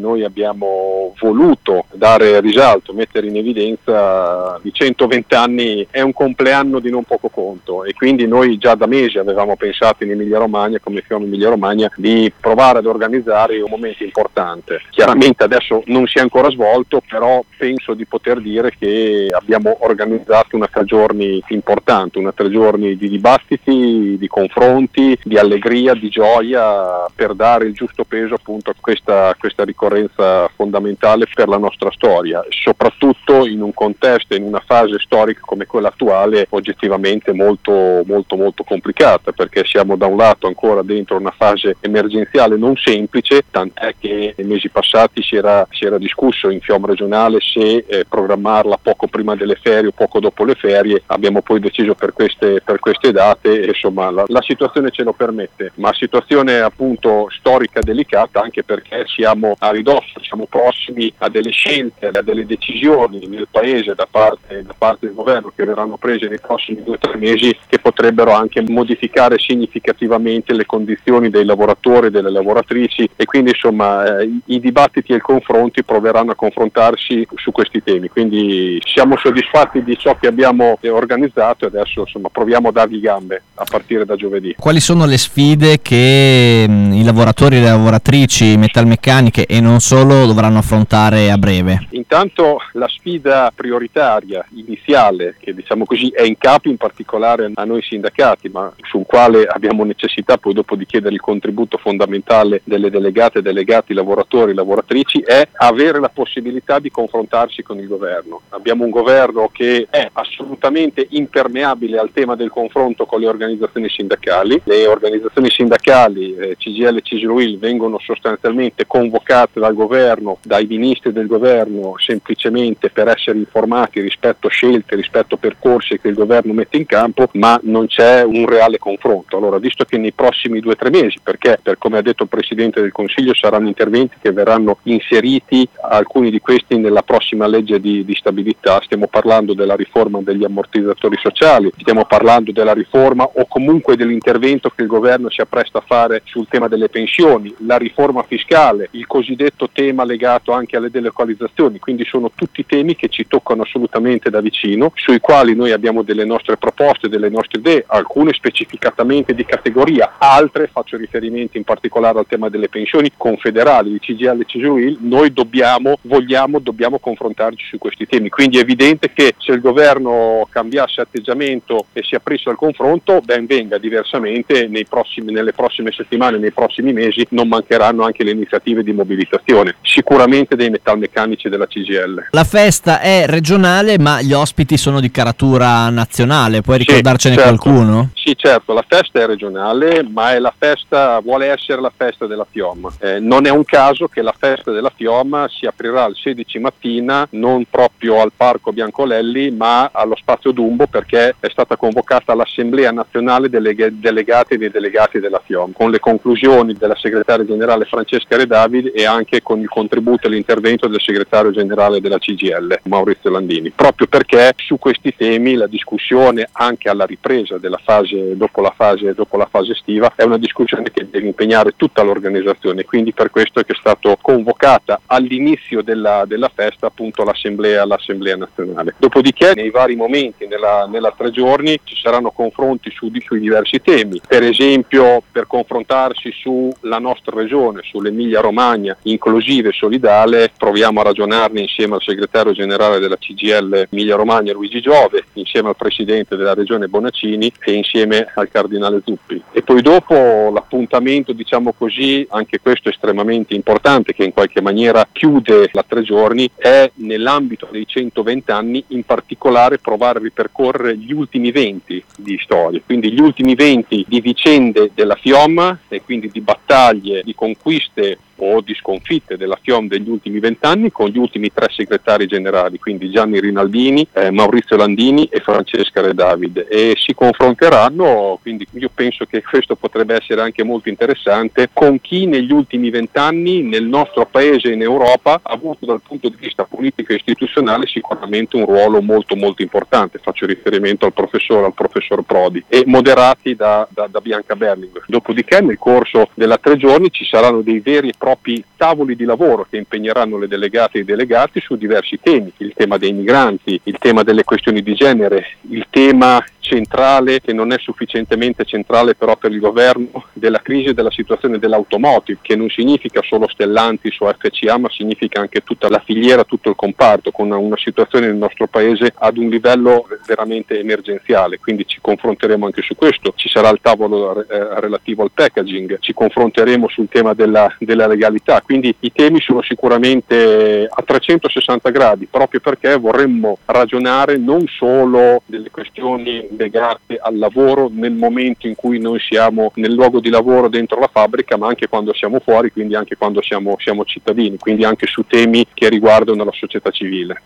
noi abbiamo voluto dare risalto, mettere in evidenza di 120 anni è un compleanno di non poco conto e quindi noi già da mesi avevamo pensato in Emilia Romagna, come Fiume Emilia Romagna, di provare ad organizzare un momento importante. Chiaramente adesso non si è ancora svolto, però penso di poter dire che abbiamo organizzato una tre giorni importante, una tre giorni di dibattiti, di confronti, di allegria, di gioia per dare il giusto peso appunto a questa, questa ricorrenza fondamentale per la nostra storia, soprattutto in un contesto, in una fase storica come quella attuale, oggettivamente molto, molto, molto complicata, perché siamo da un lato ancora dentro una fase emergenziale non semplice, tant'è che nei mesi passati si era, si era discusso in FIOM regionale se eh, programmarla poco prima delle ferie o poco dopo le ferie, abbiamo poi deciso per queste, per queste date insomma la, la situazione ce lo permette, ma situazione appunto storica delicata anche perché siamo a ridosso, siamo prossimi a delle scelte, a delle decisioni nel Paese da parte, da parte del governo che verranno prese nei prossimi due o tre mesi che potrebbero anche modificare significativamente le condizioni dei lavoratori e delle lavoratrici e quindi insomma eh, i dibattiti e i confronti proveranno a confrontarsi su questi temi. Quindi siamo soddisfatti di ciò che abbiamo organizzato e adesso insomma proviamo a dargli gambe a partire da giovedì. Quali sono le sfide che mh, i lavoratori e le lavoratrici metalmeccaniche e non solo dovranno affrontare a breve? Intanto la sfida prioritaria, iniziale, che diciamo così è in capo in particolare a noi sindacati, ma sul quale abbiamo necessità poi dopo di chiedere il contributo fondamentale delle delegate, delegati, lavoratori, lavoratrici, è avere la possibilità di confrontarsi con il governo. Abbiamo un governo che è assolutamente impermeabile al tema del confronto con le organizzazioni sindacali. Le organizzazioni sindacali, eh, CGL e CGLUIL, vengono sostanzialmente convocate dal governo, dai ministri del governo, semplicemente per essere informati rispetto a scelte, rispetto a percorsi che il governo mette in campo, ma non c'è un reale confronto. Allora, visto che nei prossimi due o tre mesi, perché per come ha detto il Presidente del Consiglio saranno interventi che verranno inseriti, alcuni di questi nella prossima legge di, di stabilità, stiamo parlando della riforma degli ammortizzatori sociali, stiamo parlando della riforma o comunque dell'intervento che il governo si appresta a fare sul tema delle pensioni, la riforma fiscale, il cosiddetto tema legato anche alle delocalizzazioni, quindi sono tutti temi che ci toccano assolutamente da vicino, sui quali noi abbiamo delle nostre proposte, delle nostre idee, alcune specificatamente di categoria, altre, faccio riferimento in particolare al tema delle pensioni confederali di CGL e CGUIL, noi dobbiamo, vogliamo, dobbiamo confrontarci su questi temi, quindi è evidente che se il governo cambiasse atteggiamento e si aprisse al confronto, ben venga, diversamente prossimi, nelle prossime settimane, nei prossimi mesi non mancheranno anche le iniziative di mobilitazione, sicuramente dei metalmeccanici della CGL. La festa è regionale ma gli ospiti sono di caratura nazionale, puoi ricordarcene sì, certo. qualcuno? Sì certo, la festa è regionale ma è la festa, vuole essere la festa della FIOM. Eh, non è un caso che la festa della FIOM si aprirà il 16 mattina non proprio al Parco Biancolelli ma allo Spazio Dumbo perché è stata convocata l'Assemblea Nazionale delle Delegati e dei Delegati della FIOM con le conclusioni della segretaria generale Francesca Redavid e anche con il contributo e l'intervento del segretario generale della CGL Maurizio Landini, proprio perché su questi temi la discussione anche alla ripresa della fase dopo la fase, dopo la fase estiva è una discussione che deve impegnare tutta l'organizzazione, quindi per questo è che è stata convocata all'inizio della, della festa appunto l'assemblea, l'assemblea, nazionale. Dopodiché nei vari momenti, nella, nella tre giorni, ci saranno confronti su, sui diversi temi, per esempio per confrontarsi sulla nostra regione, sull'Emilia Romagna inclusiva e solidale, proviamo a ragionarne insieme al segretario generale della CGL Emilia Romagna Luigi Giove, insieme al presidente della regione Bonaccini e insieme al cardinale Zuppi. E poi dopo l'appuntamento, diciamo così, anche questo estremamente importante che in qualche maniera chiude la tre giorni, è nell'ambito dei 120 anni in particolare provare a ripercorrere gli ultimi 20 di storia, quindi gli ultimi 20 di vicende della FIOM e quindi di battaglie, di conquiste o di sconfitte della FIOM degli ultimi vent'anni con gli ultimi tre segretari generali, quindi Gianni Rinaldini, eh, Maurizio Landini e Francesca Redavid e si confronteranno, quindi io penso che questo potrebbe essere anche molto interessante, con chi negli ultimi vent'anni nel nostro paese e in Europa ha avuto dal punto di vista politico e istituzionale sicuramente un ruolo molto molto importante, faccio riferimento al professore, al professor Prodi e moderati da, da, da Bianca Berling. Dopodiché nel corso della tre giorni ci saranno dei veri e propri tavoli di lavoro che impegneranno le delegate e i delegati su diversi temi, il tema dei migranti, il tema delle questioni di genere, il tema centrale che non è sufficientemente centrale però per il governo della crisi e della situazione dell'automotive che non significa solo Stellantis o FCA ma significa anche tutta la filiera, tutto il comparto con una situazione nel nostro paese ad un livello veramente emergenziale. Quindi ci confronteremo anche su questo, ci sarà il tavolo eh, relativo al packaging, ci confronteremo sul tema della, della legalità. Quindi i temi sono sicuramente a 360 gradi proprio perché vorremmo ragionare non solo delle questioni legate al lavoro nel momento in cui noi siamo nel luogo di lavoro dentro la fabbrica, ma anche quando siamo fuori, quindi anche quando siamo, siamo cittadini, quindi anche su temi che riguardano la società civile.